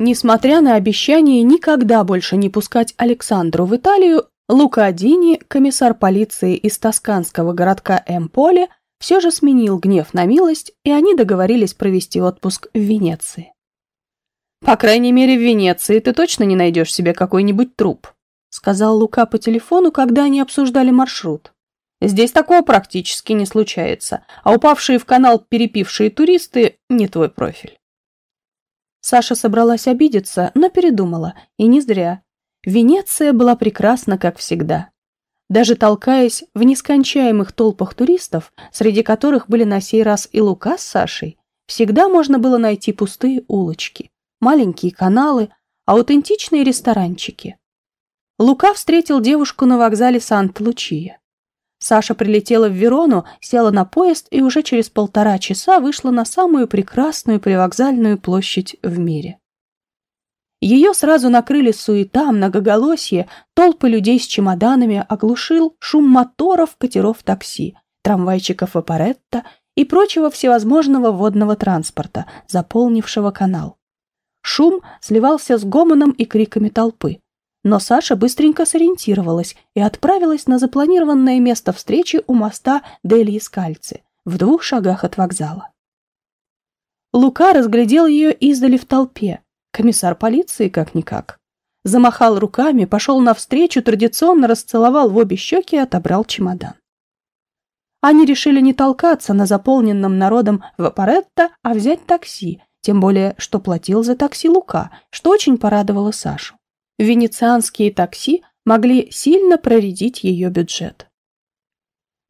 Несмотря на обещание никогда больше не пускать Александру в Италию, Лука Дини, комиссар полиции из тосканского городка Эмполе, все же сменил гнев на милость, и они договорились провести отпуск в Венеции. «По крайней мере, в Венеции ты точно не найдешь себе какой-нибудь труп», сказал Лука по телефону, когда они обсуждали маршрут. «Здесь такого практически не случается, а упавшие в канал перепившие туристы – не твой профиль». Саша собралась обидеться, но передумала, и не зря. Венеция была прекрасна, как всегда. Даже толкаясь в нескончаемых толпах туристов, среди которых были на сей раз и Лука с Сашей, всегда можно было найти пустые улочки, маленькие каналы, аутентичные ресторанчики. Лука встретил девушку на вокзале Санта-Лучия. Саша прилетела в Верону, села на поезд и уже через полтора часа вышла на самую прекрасную привокзальную площадь в мире. Ее сразу накрыли суета, многоголосье, толпы людей с чемоданами оглушил шум моторов, катеров такси, трамвайчиков Апаретто и прочего всевозможного водного транспорта, заполнившего канал. Шум сливался с гомоном и криками толпы. Но Саша быстренько сориентировалась и отправилась на запланированное место встречи у моста Дельи Скальцы, в двух шагах от вокзала. Лука разглядел ее издали в толпе. Комиссар полиции как-никак. Замахал руками, пошел навстречу, традиционно расцеловал в обе щеки и отобрал чемодан. Они решили не толкаться на заполненном народом Вапоретто, а взять такси, тем более, что платил за такси Лука, что очень порадовало Сашу венецианские такси могли сильно проредить ее бюджет.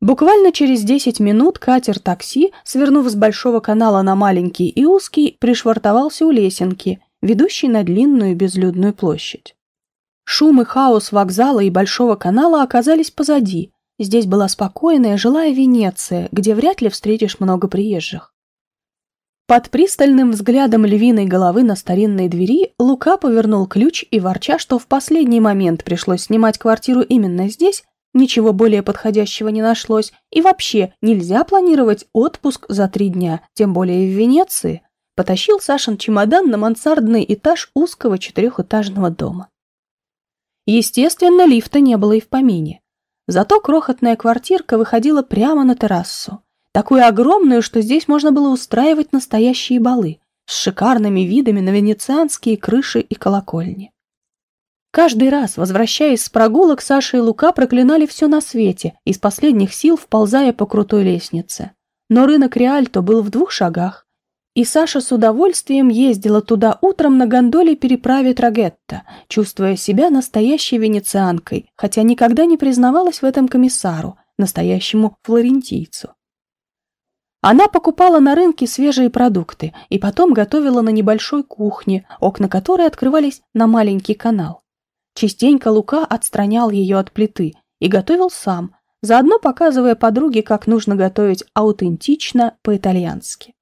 Буквально через 10 минут катер-такси, свернув с большого канала на маленький и узкий, пришвартовался у лесенки, ведущей на длинную безлюдную площадь. Шум и хаос вокзала и большого канала оказались позади. Здесь была спокойная жилая Венеция, где вряд ли встретишь много приезжих. Под пристальным взглядом львиной головы на старинной двери Лука повернул ключ и, ворча, что в последний момент пришлось снимать квартиру именно здесь, ничего более подходящего не нашлось, и вообще нельзя планировать отпуск за три дня, тем более в Венеции, потащил Сашин чемодан на мансардный этаж узкого четырехэтажного дома. Естественно, лифта не было и в помине. Зато крохотная квартирка выходила прямо на террасу такую огромную, что здесь можно было устраивать настоящие балы с шикарными видами на венецианские крыши и колокольни. Каждый раз, возвращаясь с прогулок, Саша и Лука проклинали все на свете, из последних сил вползая по крутой лестнице. Но рынок Реальто был в двух шагах, и Саша с удовольствием ездила туда утром на гондоле переправе Трагетта, чувствуя себя настоящей венецианкой, хотя никогда не признавалась в этом комиссару, настоящему флорентийцу. Она покупала на рынке свежие продукты и потом готовила на небольшой кухне, окна которой открывались на маленький канал. Частенько Лука отстранял ее от плиты и готовил сам, заодно показывая подруге, как нужно готовить аутентично по-итальянски.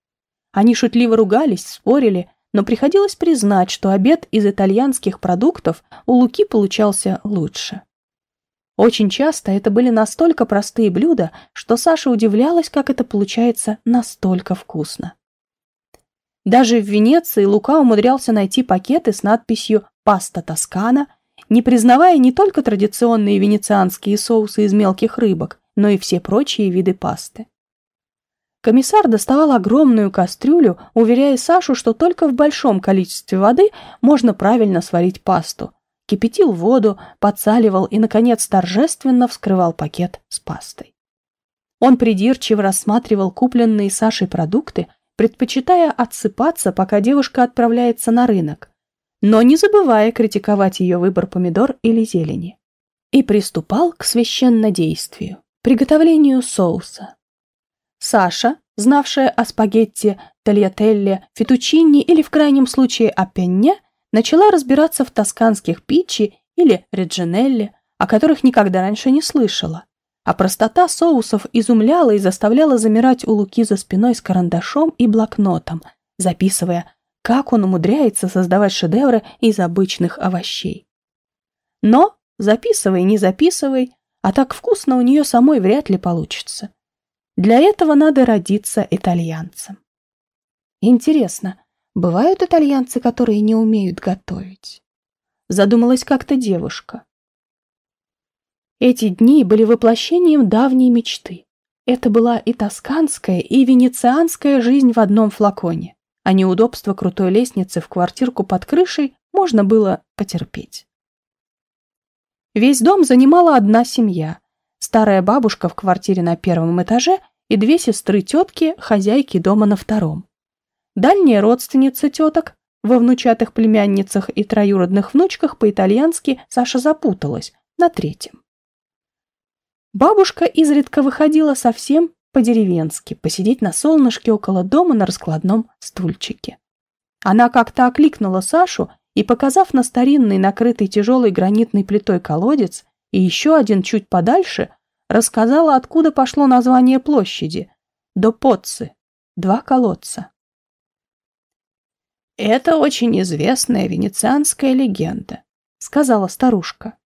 Они шутливо ругались, спорили, но приходилось признать, что обед из итальянских продуктов у Луки получался лучше. Очень часто это были настолько простые блюда, что Саша удивлялась, как это получается настолько вкусно. Даже в Венеции Лука умудрялся найти пакеты с надписью «Паста Тоскана», не признавая не только традиционные венецианские соусы из мелких рыбок, но и все прочие виды пасты. Комиссар доставал огромную кастрюлю, уверяя Сашу, что только в большом количестве воды можно правильно сварить пасту, кипятил воду, подсаливал и, наконец, торжественно вскрывал пакет с пастой. Он придирчиво рассматривал купленные Сашей продукты, предпочитая отсыпаться, пока девушка отправляется на рынок, но не забывая критиковать ее выбор помидор или зелени. И приступал к священнодействию, приготовлению соуса. Саша, знавшая о спагетти, тальятелле, фетучинни или в крайнем случае о пенне, начала разбираться в тосканских пичи или реджинелле, о которых никогда раньше не слышала. А простота соусов изумляла и заставляла замирать у Луки за спиной с карандашом и блокнотом, записывая, как он умудряется создавать шедевры из обычных овощей. Но, записывай, не записывай, а так вкусно у нее самой вряд ли получится. Для этого надо родиться итальянцем. Интересно, Бывают итальянцы, которые не умеют готовить. Задумалась как-то девушка. Эти дни были воплощением давней мечты. Это была и тосканская, и венецианская жизнь в одном флаконе, а неудобство крутой лестницы в квартирку под крышей можно было потерпеть. Весь дом занимала одна семья. Старая бабушка в квартире на первом этаже и две сестры-тетки, хозяйки дома на втором. Дальняя родственница теток, во внучатых племянницах и троюродных внучках по-итальянски Саша запуталась, на третьем. Бабушка изредка выходила совсем по-деревенски, посидеть на солнышке около дома на раскладном стульчике. Она как-то окликнула Сашу и, показав на старинный, накрытый тяжелой гранитной плитой колодец и еще один чуть подальше, рассказала, откуда пошло название площади – до Поцци, два колодца. «Это очень известная венецианская легенда», — сказала старушка.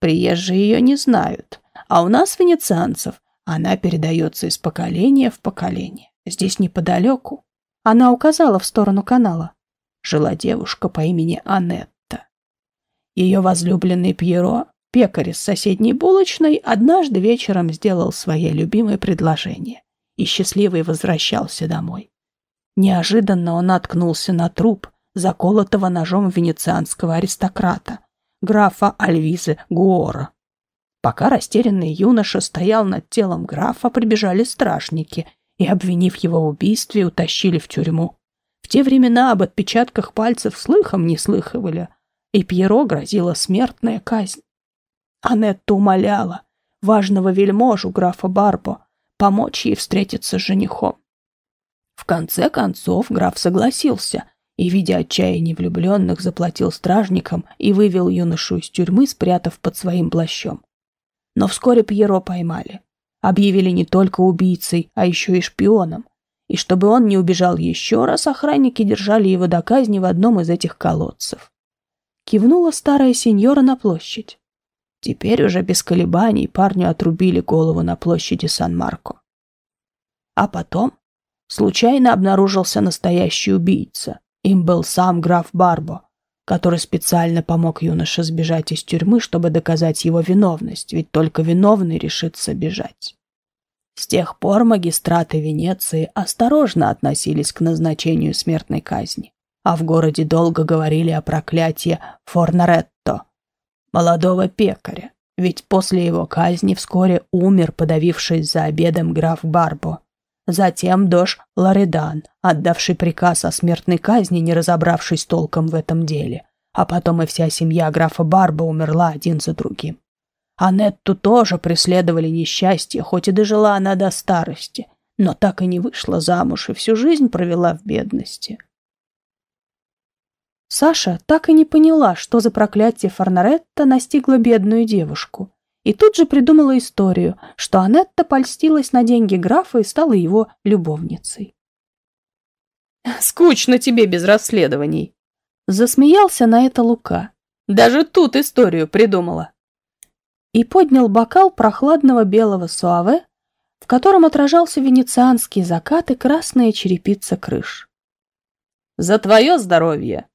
«Приезжие ее не знают, а у нас, венецианцев, она передается из поколения в поколение. Здесь неподалеку». Она указала в сторону канала. Жила девушка по имени Анетта. Ее возлюбленный Пьеро, пекарь из соседней булочной, однажды вечером сделал свое любимое предложение и счастливый возвращался домой. Неожиданно он наткнулся на труп, заколотого ножом венецианского аристократа, графа Альвизы Гуора. Пока растерянный юноша стоял над телом графа, прибежали стражники и, обвинив его в убийстве, утащили в тюрьму. В те времена об отпечатках пальцев слыхом не слыхивали, и Пьеро грозила смертная казнь. Анетта умоляла важного вельможу графа Барбо помочь ей встретиться с женихом. В конце концов граф согласился и, видя отчаяние влюбленных, заплатил стражникам и вывел юношу из тюрьмы, спрятав под своим плащом. Но вскоре Пьеро поймали. Объявили не только убийцей, а еще и шпионом. И чтобы он не убежал еще раз, охранники держали его до казни в одном из этих колодцев. Кивнула старая сеньора на площадь. Теперь уже без колебаний парню отрубили голову на площади Сан-Марко. А потом случайно обнаружился настоящий убийца. Им был сам граф Барбо, который специально помог юноше сбежать из тюрьмы, чтобы доказать его виновность, ведь только виновный решится бежать. С тех пор магистраты Венеции осторожно относились к назначению смертной казни, а в городе долго говорили о проклятии Форнаретто, молодого пекаря, ведь после его казни вскоре умер, подавившись за обедом граф Барбо, Затем дож Лоредан, отдавший приказ о смертной казни, не разобравшись толком в этом деле. А потом и вся семья графа Барба умерла один за другим. Анетту тоже преследовали несчастье, хоть и дожила она до старости, но так и не вышла замуж и всю жизнь провела в бедности. Саша так и не поняла, что за проклятие Форнаретта настигло бедную девушку и тут же придумала историю, что Анетта польстилась на деньги графа и стала его любовницей. «Скучно тебе без расследований!» Засмеялся на это Лука. «Даже тут историю придумала!» И поднял бокал прохладного белого суаве, в котором отражался венецианский закат и красная черепица крыш. «За твое здоровье!»